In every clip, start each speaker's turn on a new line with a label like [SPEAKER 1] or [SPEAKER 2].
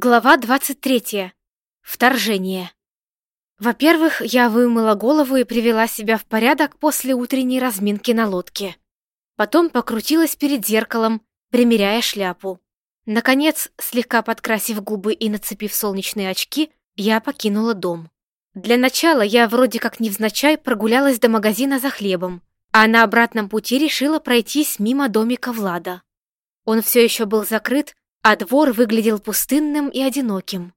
[SPEAKER 1] Глава 23. Вторжение. Во-первых, я вымыла голову и привела себя в порядок после утренней разминки на лодке. Потом покрутилась перед зеркалом, примеряя шляпу. Наконец, слегка подкрасив губы и нацепив солнечные очки, я покинула дом. Для начала я вроде как невзначай прогулялась до магазина за хлебом, а на обратном пути решила пройтись мимо домика Влада. Он все еще был закрыт, а двор выглядел пустынным и одиноким.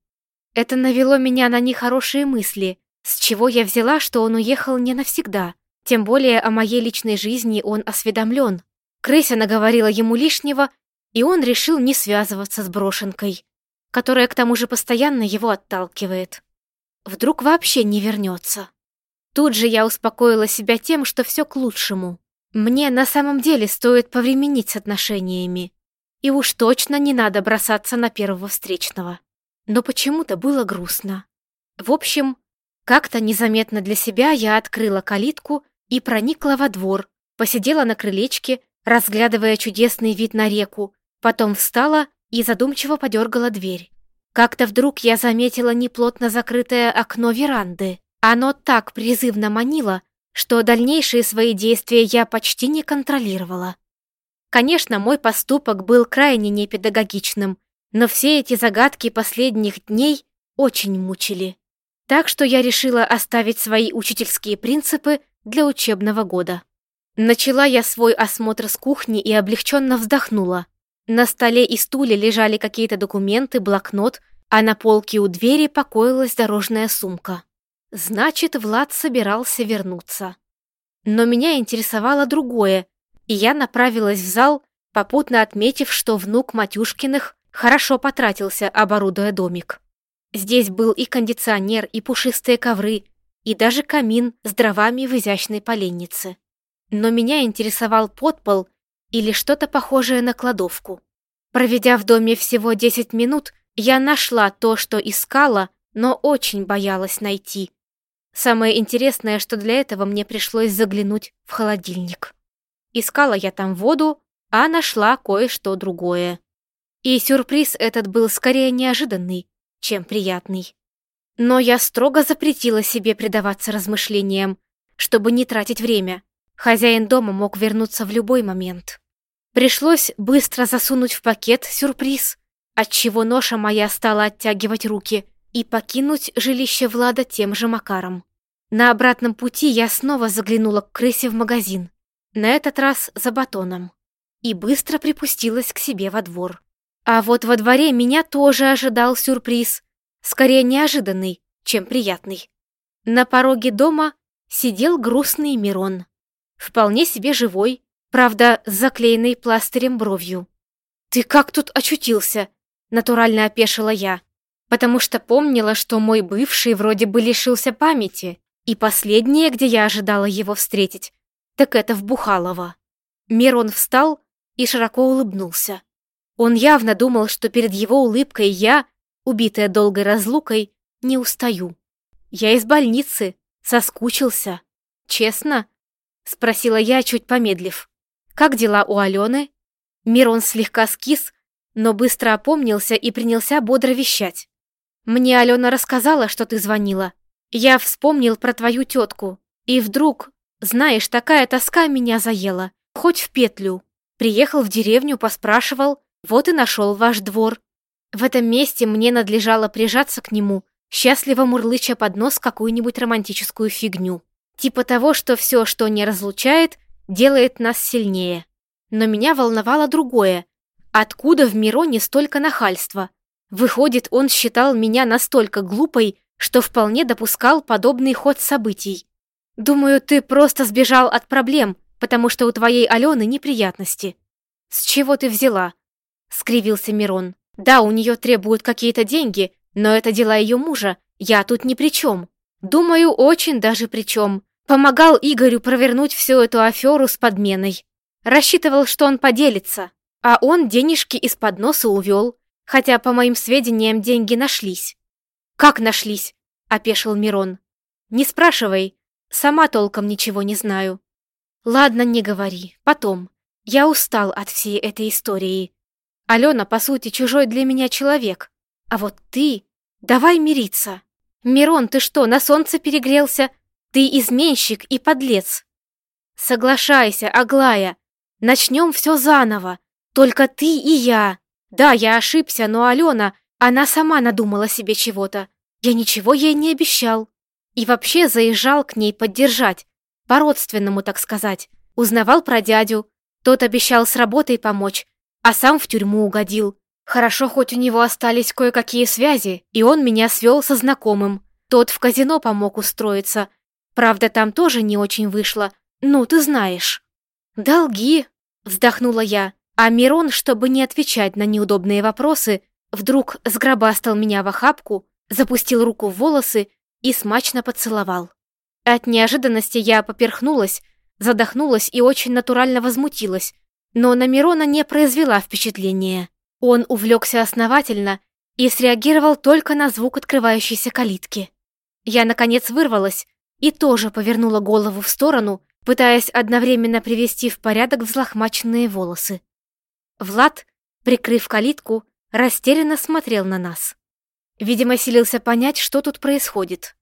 [SPEAKER 1] Это навело меня на нехорошие мысли, с чего я взяла, что он уехал не навсегда, тем более о моей личной жизни он осведомлен. Крыся наговорила ему лишнего, и он решил не связываться с брошенкой, которая к тому же постоянно его отталкивает. Вдруг вообще не вернется. Тут же я успокоила себя тем, что все к лучшему. Мне на самом деле стоит повременить с отношениями. И уж точно не надо бросаться на первого встречного. Но почему-то было грустно. В общем, как-то незаметно для себя я открыла калитку и проникла во двор, посидела на крылечке, разглядывая чудесный вид на реку, потом встала и задумчиво подергала дверь. Как-то вдруг я заметила неплотно закрытое окно веранды. Оно так призывно манило, что дальнейшие свои действия я почти не контролировала. Конечно, мой поступок был крайне непедагогичным, но все эти загадки последних дней очень мучили. Так что я решила оставить свои учительские принципы для учебного года. Начала я свой осмотр с кухни и облегченно вздохнула. На столе и стуле лежали какие-то документы, блокнот, а на полке у двери покоилась дорожная сумка. Значит, Влад собирался вернуться. Но меня интересовало другое, и я направилась в зал, попутно отметив, что внук Матюшкиных хорошо потратился, оборудуя домик. Здесь был и кондиционер, и пушистые ковры, и даже камин с дровами в изящной поленнице. Но меня интересовал подпол или что-то похожее на кладовку. Проведя в доме всего 10 минут, я нашла то, что искала, но очень боялась найти. Самое интересное, что для этого мне пришлось заглянуть в холодильник. Искала я там воду, а нашла кое-что другое. И сюрприз этот был скорее неожиданный, чем приятный. Но я строго запретила себе предаваться размышлениям, чтобы не тратить время. Хозяин дома мог вернуться в любой момент. Пришлось быстро засунуть в пакет сюрприз, отчего ноша моя стала оттягивать руки, и покинуть жилище Влада тем же макаром. На обратном пути я снова заглянула к крысе в магазин на этот раз за батоном, и быстро припустилась к себе во двор. А вот во дворе меня тоже ожидал сюрприз, скорее неожиданный, чем приятный. На пороге дома сидел грустный Мирон, вполне себе живой, правда, с заклеенной пластырем бровью. «Ты как тут очутился?» — натурально опешила я, потому что помнила, что мой бывший вроде бы лишился памяти, и последнее, где я ожидала его встретить, так это в Бухалово. Мирон встал и широко улыбнулся. Он явно думал, что перед его улыбкой я, убитая долгой разлукой, не устаю. Я из больницы, соскучился. Честно? Спросила я, чуть помедлив. Как дела у Алены? Мирон слегка скис, но быстро опомнился и принялся бодро вещать. Мне Алена рассказала, что ты звонила. Я вспомнил про твою тетку. И вдруг знаешь, такая тоска меня заела. Хоть в петлю. Приехал в деревню, поспрашивал, вот и нашел ваш двор. В этом месте мне надлежало прижаться к нему, счастливо мурлыча под нос какую-нибудь романтическую фигню. Типа того, что все, что не разлучает, делает нас сильнее. Но меня волновало другое. Откуда в Мироне столько нахальства? Выходит, он считал меня настолько глупой, что вполне допускал подобный ход событий. «Думаю, ты просто сбежал от проблем, потому что у твоей Алены неприятности». «С чего ты взяла?» — скривился Мирон. «Да, у нее требуют какие-то деньги, но это дела ее мужа, я тут ни при чем. Думаю, очень даже при чем. Помогал Игорю провернуть всю эту аферу с подменой. Рассчитывал, что он поделится, а он денежки из-под носа увел, хотя, по моим сведениям, деньги нашлись». «Как нашлись?» — опешил Мирон. «Не спрашивай, Сама толком ничего не знаю. Ладно, не говори. Потом. Я устал от всей этой истории. Алена, по сути, чужой для меня человек. А вот ты... Давай мириться. Мирон, ты что, на солнце перегрелся? Ты изменщик и подлец. Соглашайся, Аглая. Начнем все заново. Только ты и я. Да, я ошибся, но Алена, она сама надумала себе чего-то. Я ничего ей не обещал. И вообще заезжал к ней поддержать. По-родственному, так сказать. Узнавал про дядю. Тот обещал с работой помочь, а сам в тюрьму угодил. Хорошо, хоть у него остались кое-какие связи, и он меня свел со знакомым. Тот в казино помог устроиться. Правда, там тоже не очень вышло. Ну, ты знаешь. «Долги!» — вздохнула я. А Мирон, чтобы не отвечать на неудобные вопросы, вдруг сгробастал меня в охапку, запустил руку в волосы и смачно поцеловал. От неожиданности я поперхнулась, задохнулась и очень натурально возмутилась, но на Мирона не произвела впечатления. Он увлекся основательно и среагировал только на звук открывающейся калитки. Я, наконец, вырвалась и тоже повернула голову в сторону, пытаясь одновременно привести в порядок взлохмаченные волосы. Влад, прикрыв калитку, растерянно смотрел на нас. Видимо, силился понять, что тут происходит.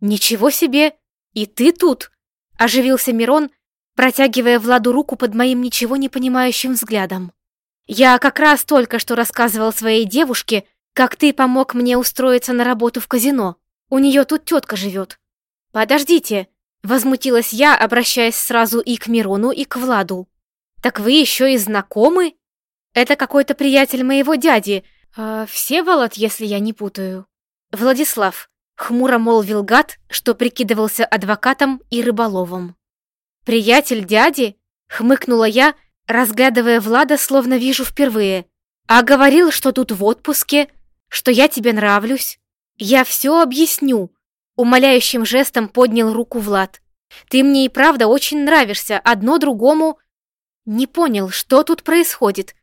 [SPEAKER 1] «Ничего себе! И ты тут!» — оживился Мирон, протягивая Владу руку под моим ничего не понимающим взглядом. «Я как раз только что рассказывал своей девушке, как ты помог мне устроиться на работу в казино. У нее тут тетка живет». «Подождите!» — возмутилась я, обращаясь сразу и к Мирону, и к Владу. «Так вы еще и знакомы?» Это какой-то приятель моего дяди, э, Всеволод, если я не путаю. Владислав, хмуро молвил гад, что прикидывался адвокатом и рыболовом. Приятель дяди? Хмыкнула я, разглядывая Влада, словно вижу впервые. А говорил, что тут в отпуске, что я тебе нравлюсь. Я все объясню. Умоляющим жестом поднял руку Влад. Ты мне и правда очень нравишься, одно другому... Не понял, что тут происходит.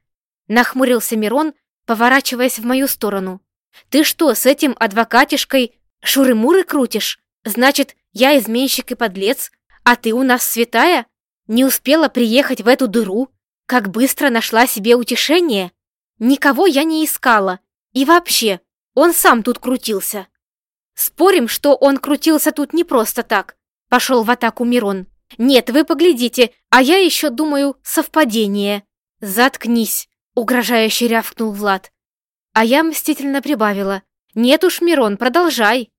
[SPEAKER 1] Нахмурился Мирон, поворачиваясь в мою сторону. «Ты что, с этим адвокатишкой шуры-муры крутишь? Значит, я изменщик и подлец, а ты у нас святая? Не успела приехать в эту дыру? Как быстро нашла себе утешение? Никого я не искала. И вообще, он сам тут крутился». «Спорим, что он крутился тут не просто так?» Пошел в атаку Мирон. «Нет, вы поглядите, а я еще думаю, совпадение». «Заткнись!» Угрожающе рявкнул Влад. А я мстительно прибавила. «Нет уж, Мирон, продолжай».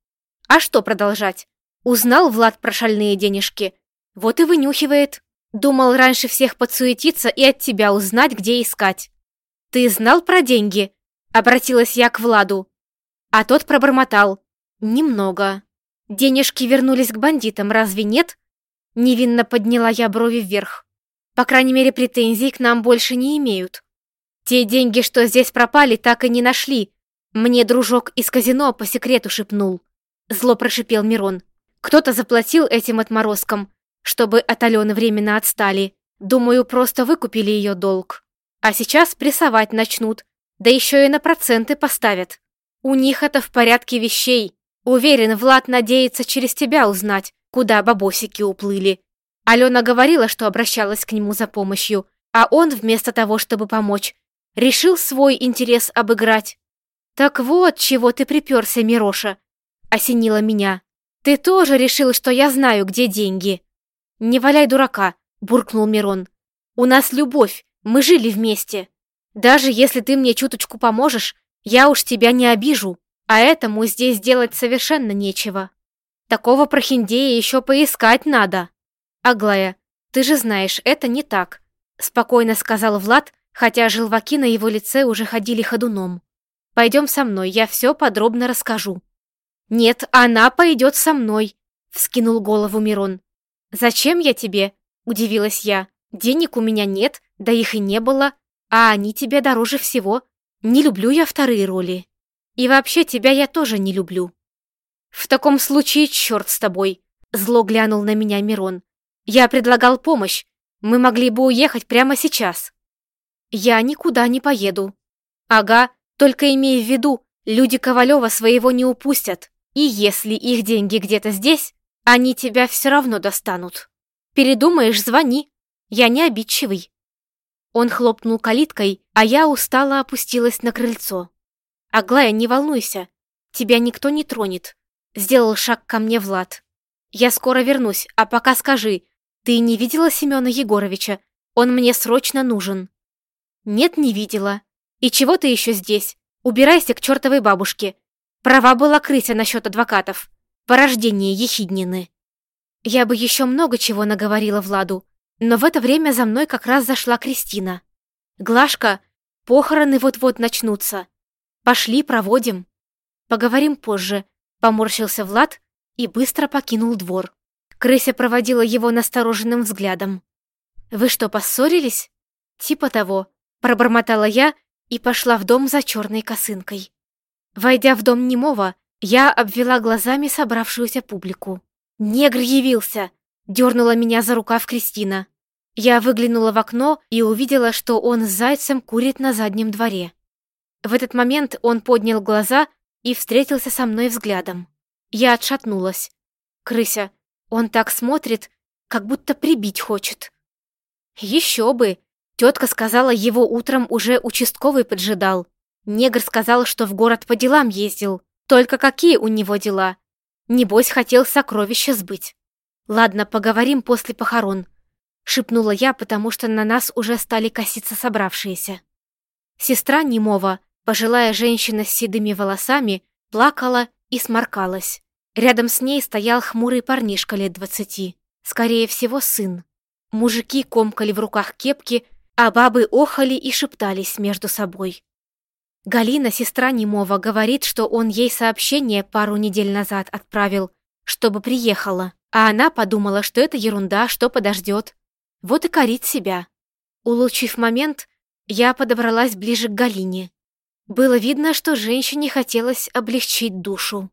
[SPEAKER 1] «А что продолжать?» Узнал Влад про шальные денежки. Вот и вынюхивает. Думал раньше всех подсуетиться и от тебя узнать, где искать. «Ты знал про деньги?» Обратилась я к Владу. А тот пробормотал. «Немного. Денежки вернулись к бандитам, разве нет?» Невинно подняла я брови вверх. По крайней мере, претензий к нам больше не имеют. Те деньги, что здесь пропали, так и не нашли. Мне дружок из казино по секрету шепнул. Зло прошипел Мирон. Кто-то заплатил этим отморозкам, чтобы от Алены временно отстали. Думаю, просто выкупили ее долг. А сейчас прессовать начнут, да еще и на проценты поставят. У них это в порядке вещей. Уверен, Влад надеется через тебя узнать, куда бабосики уплыли. Алена говорила, что обращалась к нему за помощью, а он, вместо того, чтобы помочь, Решил свой интерес обыграть. «Так вот, чего ты приперся, Мироша!» — осенило меня. «Ты тоже решил, что я знаю, где деньги?» «Не валяй дурака!» — буркнул Мирон. «У нас любовь, мы жили вместе. Даже если ты мне чуточку поможешь, я уж тебя не обижу, а этому здесь делать совершенно нечего. Такого прохиндея еще поискать надо». «Аглая, ты же знаешь, это не так», — спокойно сказал Влад, хотя желваки на его лице уже ходили ходуном. «Пойдем со мной, я все подробно расскажу». «Нет, она пойдет со мной», — вскинул голову Мирон. «Зачем я тебе?» — удивилась я. «Денег у меня нет, да их и не было, а они тебе дороже всего. Не люблю я вторые роли. И вообще тебя я тоже не люблю». «В таком случае черт с тобой», — зло глянул на меня Мирон. «Я предлагал помощь. Мы могли бы уехать прямо сейчас». Я никуда не поеду. Ага, только имей в виду, люди Ковалева своего не упустят. И если их деньги где-то здесь, они тебя все равно достанут. Передумаешь, звони. Я не обидчивый. Он хлопнул калиткой, а я устало опустилась на крыльцо. «Аглая, не волнуйся, тебя никто не тронет», — сделал шаг ко мне Влад. «Я скоро вернусь, а пока скажи, ты не видела Семена Егоровича? Он мне срочно нужен». «Нет, не видела. И чего ты еще здесь? Убирайся к чертовой бабушке. Права была крыся насчет адвокатов. Порождение ехиднины». Я бы еще много чего наговорила Владу, но в это время за мной как раз зашла Кристина. «Глашка, похороны вот-вот начнутся. Пошли, проводим». «Поговорим позже», — поморщился Влад и быстро покинул двор. Крыся проводила его настороженным взглядом. «Вы что, поссорились?» «Типа того», — пробормотала я и пошла в дом за черной косынкой. Войдя в дом немого, я обвела глазами собравшуюся публику. «Негр явился!» — дернула меня за рукав Кристина. Я выглянула в окно и увидела, что он с зайцем курит на заднем дворе. В этот момент он поднял глаза и встретился со мной взглядом. Я отшатнулась. «Крыся, он так смотрит, как будто прибить хочет». «Еще бы!» Тетка сказала, его утром уже участковый поджидал. Негр сказал, что в город по делам ездил. Только какие у него дела? Небось, хотел сокровища сбыть. Ладно, поговорим после похорон. Шепнула я, потому что на нас уже стали коситься собравшиеся. Сестра Немова, пожилая женщина с седыми волосами, плакала и сморкалась. Рядом с ней стоял хмурый парнишка лет двадцати. Скорее всего, сын. Мужики комкали в руках кепки, а бабы охали и шептались между собой. Галина, сестра Немова, говорит, что он ей сообщение пару недель назад отправил, чтобы приехала, а она подумала, что это ерунда, что подождет. Вот и корит себя. Улучив момент, я подобралась ближе к Галине. Было видно, что женщине хотелось облегчить душу.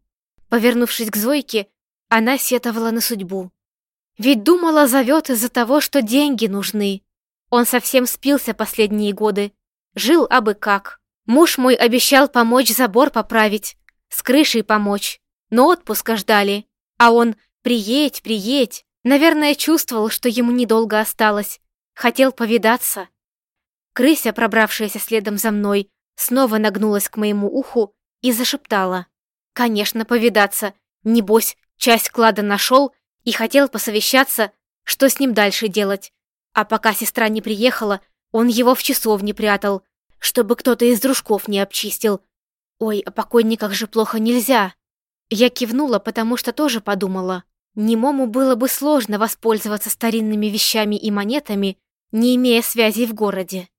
[SPEAKER 1] Повернувшись к Зойке, она сетовала на судьбу. Ведь думала, зовет из-за того, что деньги нужны. Он совсем спился последние годы. Жил абы как. Муж мой обещал помочь забор поправить, с крышей помочь, но отпуска ждали. А он «приедь, приедь». Наверное, чувствовал, что ему недолго осталось. Хотел повидаться. Крыся, пробравшаяся следом за мной, снова нагнулась к моему уху и зашептала. «Конечно, повидаться. Небось, часть клада нашел и хотел посовещаться, что с ним дальше делать. А пока сестра не приехала, он его в часовне прятал, чтобы кто-то из дружков не обчистил. Ой, о покойниках же плохо нельзя. Я кивнула, потому что тоже подумала. Немому было бы сложно воспользоваться старинными вещами и монетами, не имея связей в городе.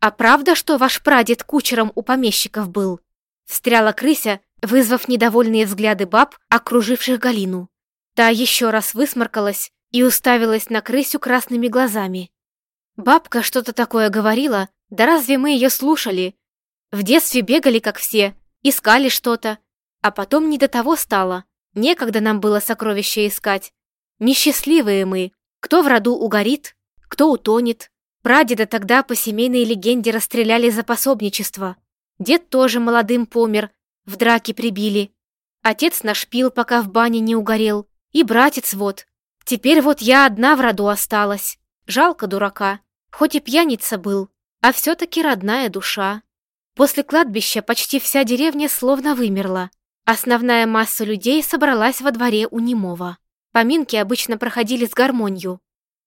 [SPEAKER 1] «А правда, что ваш прадед кучером у помещиков был?» Встряла крыся, вызвав недовольные взгляды баб, окруживших Галину. Та еще раз высморкалась и уставилась на крысю красными глазами. Бабка что-то такое говорила, да разве мы ее слушали? В детстве бегали, как все, искали что-то, а потом не до того стало. Некогда нам было сокровища искать. Несчастливые мы. Кто в роду угорит, кто утонет. Прадеда тогда по семейной легенде расстреляли за пособничество. Дед тоже молодым помер, в драке прибили. Отец наш пил, пока в бане не угорел. И братец вот. Теперь вот я одна в роду осталась. Жалко дурака. Хоть и пьяница был, а все-таки родная душа. После кладбища почти вся деревня словно вымерла. Основная масса людей собралась во дворе у немого. Поминки обычно проходили с гармонью.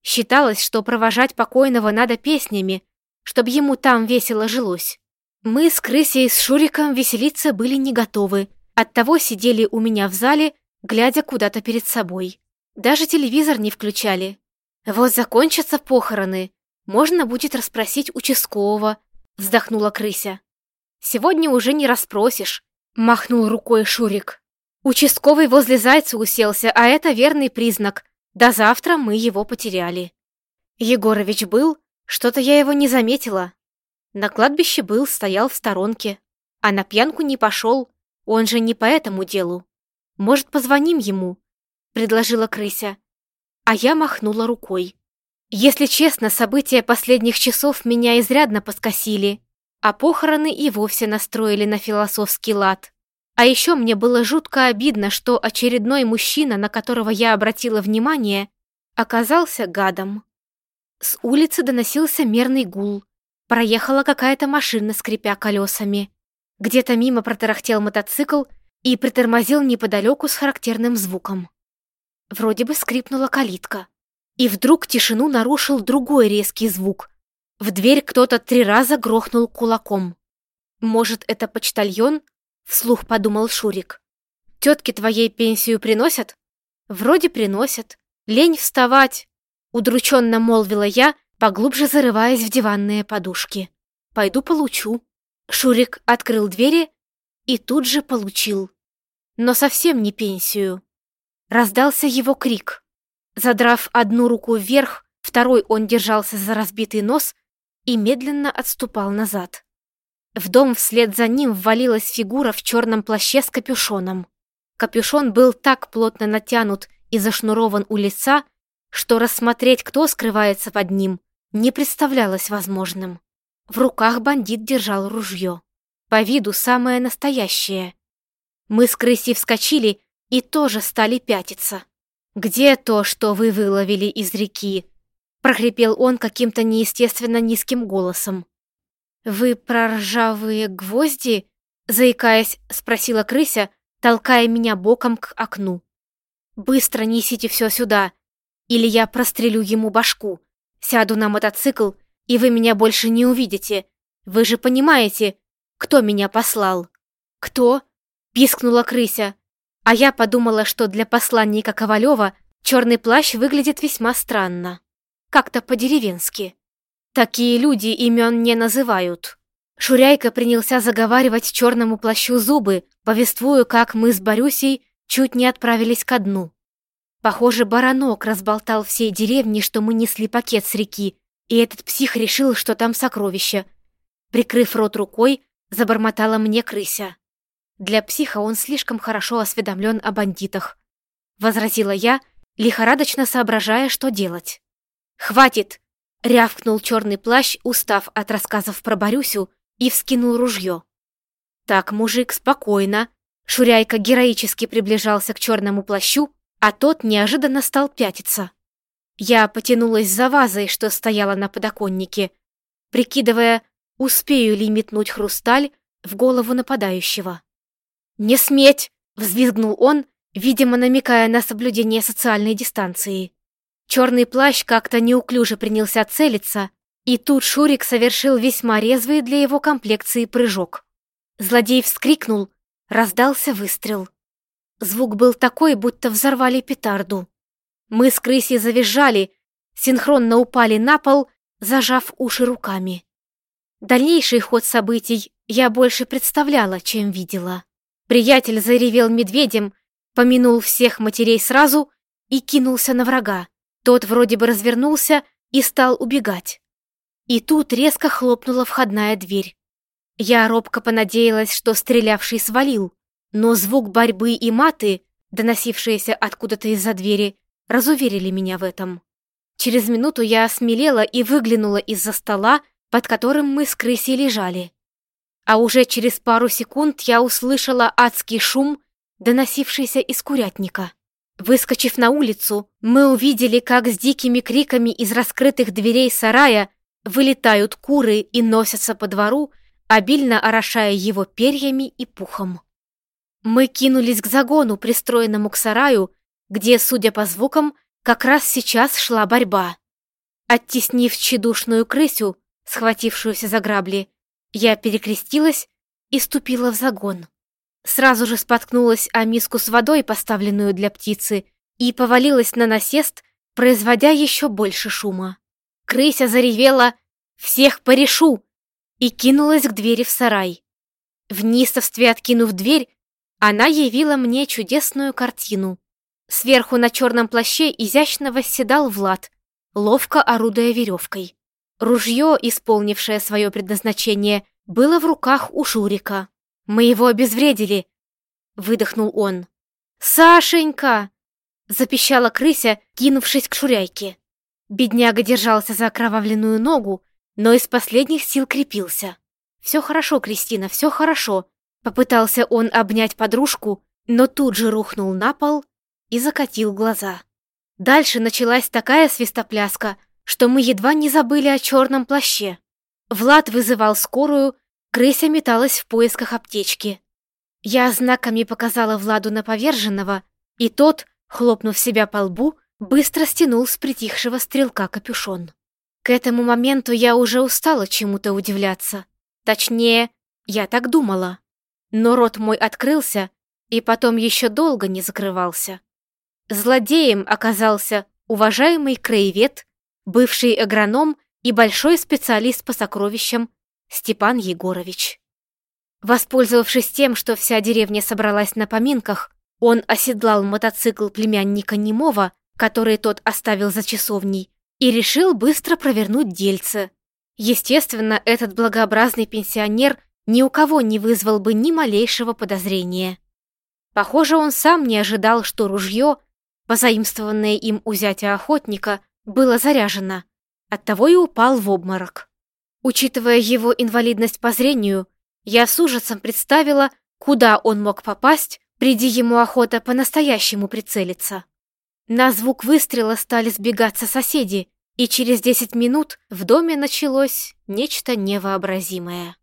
[SPEAKER 1] Считалось, что провожать покойного надо песнями, чтобы ему там весело жилось. Мы с Крысей и с Шуриком веселиться были не готовы, оттого сидели у меня в зале, глядя куда-то перед собой. Даже телевизор не включали. Вот закончатся похороны, можно будет расспросить участкового», — вздохнула крыся. «Сегодня уже не расспросишь», — махнул рукой Шурик. «Участковый возле зайца уселся, а это верный признак. До завтра мы его потеряли». Егорович был, что-то я его не заметила. На кладбище был, стоял в сторонке. А на пьянку не пошел, он же не по этому делу. Может, позвоним ему?» — предложила крыся. А я махнула рукой. Если честно, события последних часов меня изрядно поскосили, а похороны и вовсе настроили на философский лад. А еще мне было жутко обидно, что очередной мужчина, на которого я обратила внимание, оказался гадом. С улицы доносился мерный гул. Проехала какая-то машина, скрипя колесами. Где-то мимо протарахтел мотоцикл и притормозил неподалеку с характерным звуком. Вроде бы скрипнула калитка. И вдруг тишину нарушил другой резкий звук. В дверь кто-то три раза грохнул кулаком. «Может, это почтальон?» — вслух подумал Шурик. «Тетки твоей пенсию приносят?» «Вроде приносят. Лень вставать», — удрученно молвила я, поглубже зарываясь в диванные подушки. «Пойду получу». Шурик открыл двери и тут же получил. Но совсем не пенсию. Раздался его крик. Задрав одну руку вверх, второй он держался за разбитый нос и медленно отступал назад. В дом вслед за ним ввалилась фигура в черном плаще с капюшоном. Капюшон был так плотно натянут и зашнурован у лица, что рассмотреть, кто скрывается под ним, не представлялось возможным. В руках бандит держал ружье. По виду самое настоящее. Мы с крысей вскочили и тоже стали пятиться. «Где то, что вы выловили из реки?» прохрипел он каким-то неестественно низким голосом. «Вы про ржавые гвозди?» заикаясь, спросила крыся, толкая меня боком к окну. «Быстро несите все сюда, или я прострелю ему башку. Сяду на мотоцикл, и вы меня больше не увидите. Вы же понимаете, кто меня послал?» «Кто?» — пискнула крыся. А я подумала, что для посланника Ковалева черный плащ выглядит весьма странно как-то по-деревенски. Такие люди имен не называют. Шуряйка принялся заговаривать черному плащу зубы, повествуя, как мы с Борюсей чуть не отправились ко дну. Похоже, баранок разболтал всей деревне, что мы несли пакет с реки, и этот псих решил, что там сокровища. Прикрыв рот рукой, забормотала мне крыся. Для психа он слишком хорошо осведомлен о бандитах. Возразила я, лихорадочно соображая, что делать. «Хватит!» — рявкнул черный плащ, устав от рассказов про Борюсю, и вскинул ружье. «Так, мужик, спокойно!» Шуряйка героически приближался к черному плащу, а тот неожиданно стал пятиться. Я потянулась за вазой, что стояла на подоконнике, прикидывая, успею ли метнуть хрусталь в голову нападающего. «Не сметь!» — взвизгнул он, видимо, намекая на соблюдение социальной дистанции. Черный плащ как-то неуклюже принялся целиться, и тут Шурик совершил весьма резвый для его комплекции прыжок. Злодей вскрикнул, раздался выстрел. Звук был такой, будто взорвали петарду. Мы с крысей завизжали, синхронно упали на пол, зажав уши руками. Дальнейший ход событий я больше представляла, чем видела. Приятель заревел медведем, помянул всех матерей сразу и кинулся на врага. Тот вроде бы развернулся и стал убегать. И тут резко хлопнула входная дверь. Я робко понадеялась, что стрелявший свалил, но звук борьбы и маты, доносившиеся откуда-то из-за двери, разуверили меня в этом. Через минуту я осмелела и выглянула из-за стола, под которым мы с крысей лежали. А уже через пару секунд я услышала адский шум, доносившийся из курятника. Выскочив на улицу, мы увидели, как с дикими криками из раскрытых дверей сарая вылетают куры и носятся по двору, обильно орошая его перьями и пухом. Мы кинулись к загону, пристроенному к сараю, где, судя по звукам, как раз сейчас шла борьба. Оттеснив тщедушную крысю, схватившуюся за грабли, я перекрестилась и ступила в загон. Сразу же споткнулась о миску с водой, поставленную для птицы, и повалилась на насест, производя еще больше шума. Крыся заревела «Всех порешу!» и кинулась к двери в сарай. В неистовстве откинув дверь, она явила мне чудесную картину. Сверху на черном плаще изящно восседал Влад, ловко орудуя веревкой. Ружье, исполнившее свое предназначение, было в руках у Шурика. Мы его обезвредили!» Выдохнул он. «Сашенька!» Запищала крыся, кинувшись к шуряйке. Бедняга держался за окровавленную ногу, но из последних сил крепился. «Все хорошо, Кристина, все хорошо!» Попытался он обнять подружку, но тут же рухнул на пол и закатил глаза. Дальше началась такая свистопляска, что мы едва не забыли о черном плаще. Влад вызывал скорую, крыся металась в поисках аптечки. Я знаками показала Владу на поверженного, и тот, хлопнув себя по лбу, быстро стянул с притихшего стрелка капюшон. К этому моменту я уже устала чему-то удивляться. Точнее, я так думала. Но рот мой открылся, и потом еще долго не закрывался. Злодеем оказался уважаемый краевед, бывший агроном и большой специалист по сокровищам Степан Егорович. Воспользовавшись тем, что вся деревня собралась на поминках, он оседлал мотоцикл племянника Немова, который тот оставил за часовней, и решил быстро провернуть дельце. Естественно, этот благообразный пенсионер ни у кого не вызвал бы ни малейшего подозрения. Похоже, он сам не ожидал, что ружье, позаимствованное им у зятя охотника, было заряжено, оттого и упал в обморок. Учитывая его инвалидность по зрению, я с ужасом представила, куда он мог попасть, приди ему охота по-настоящему прицелиться. На звук выстрела стали сбегаться соседи, и через десять минут в доме началось нечто невообразимое.